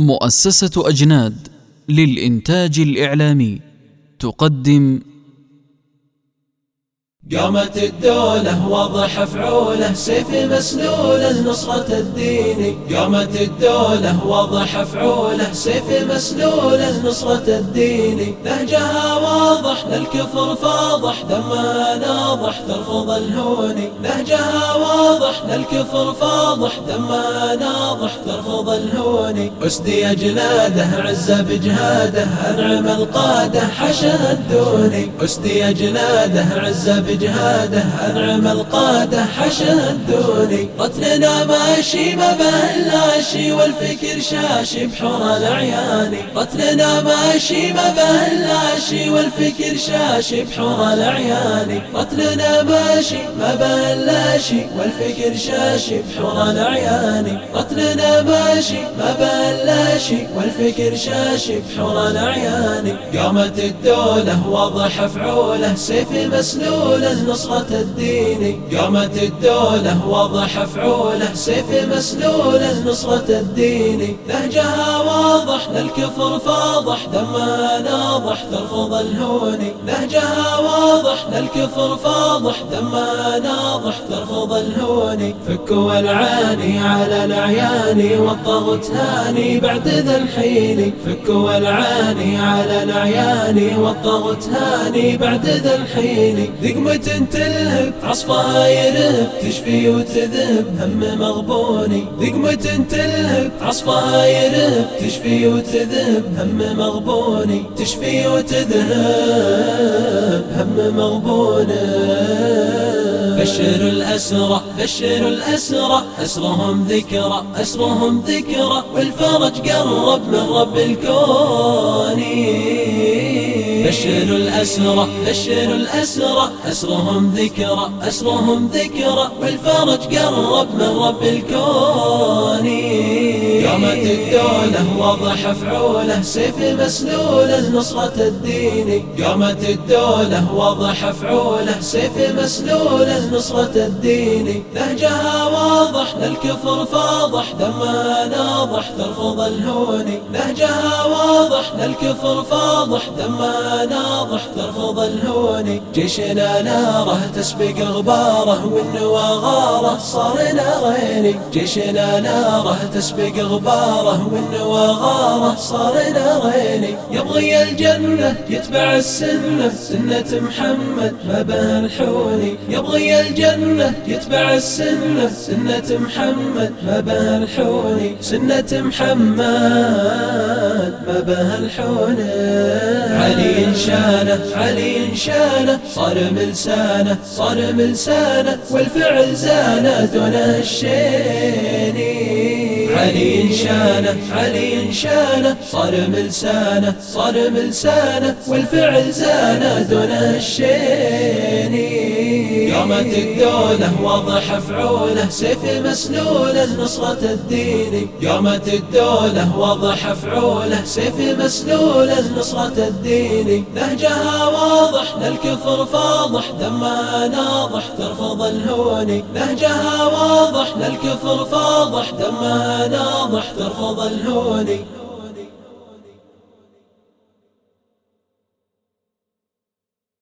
مؤسسة أجناد للإنتاج الإعلامي تقدم قامت الدولة واضح فعوله سيف مسلول نصرة الدين. قامت الدولة واضح فعوله سيف مسلول نصرة الدين. نهجها واضح للكفر فاضح دمها ناضح ترفض الهون. نهجها واضح للكفر فاضح دمها ناضح ترفض الهون. أسدي أجناده عزة بجهاده أنعم القادة حشا الدوني أسدي أجناده عزة بجهاده أنعم القادة حشدوني قتلنا ماشي ما بهلاشي والفكر شاشي بحور الأعيان قتلنا ماشي ما بهلاشي والفكر شاشي بحور الأعيان قتلنا ماشي ما بهلاشي والفكر شاشي بحور الأعيان قتلنا ماشي ما بهلاشي والفكر شاشي بحور الأعيان قامت الدولة واضح فعوله سيف مسلول مسلوله نصرة الدين. قامت الدولة واضح فعوله سيف مسلوله نصرة الدين. نهجها واضح للكفر فاضح دمها ناضح ترفض الهون. نهجها واضح للكفر فاضح دمها ناضح ترفض الهون. فكوا العاني على العيان والطغت هاني بعد ذا الحين. فكوا العاني على العيان والطغت هاني بعد ذا الحين. دقمة تلهب عصفها يرهب تشفي وتذهب هم مغبوني. دقمة تلهب عصفها يرهب تشفي وتذهب هم مغبوني. تشفي وتذهب هم مغبوني. بشر الأسرى بشر الأسرى أسرهم ذكرى أسرهم ذكرى والفرج قرب من رب الكون. بشر الأسرى بشر الأسرى أسرهم ذكرى أسرهم ذكرى والفرج قرب من رب الكون. قامت الدولة واضح فعوله سيف مسلول نصرة الدين. قامت الدولة واضح فعوله سيف مسلول نصرة الدين. نهجها واضح للكفر فاضح دمها ناضح ترفض الهون. نهجها واضح للكفر فاضح دمها ناضح ترفض الهون. جيشنا ناره تسبق غباره والنوى غاره صار نارين جيشنا ناره تسبق غباره والنوى غاره صار نارين يبغي الجنة يتبع السنة سنة محمد ما به الحوني. يبغي الجنة يتبع السنة سنة محمد ما به الحوني. سنة محمد. ما به الحوني علي شانه علي شانه صار ملسانه صار ملسانه والفعل زانه دون الشيني علي شانه علي شانه صار ملسانه صار ملسانه والفعل زانه دون الشيني قامت الدولة واضح فعوله سيف مسلول نصرة الدين. قامت الدولة واضح فعوله سيف مسلول نصرة الدين. نهجها واضح للكفر فاضح دمها ناضح ترفض الهون. نهجها واضح للكفر فاضح دمها ناضح ترفض الهون.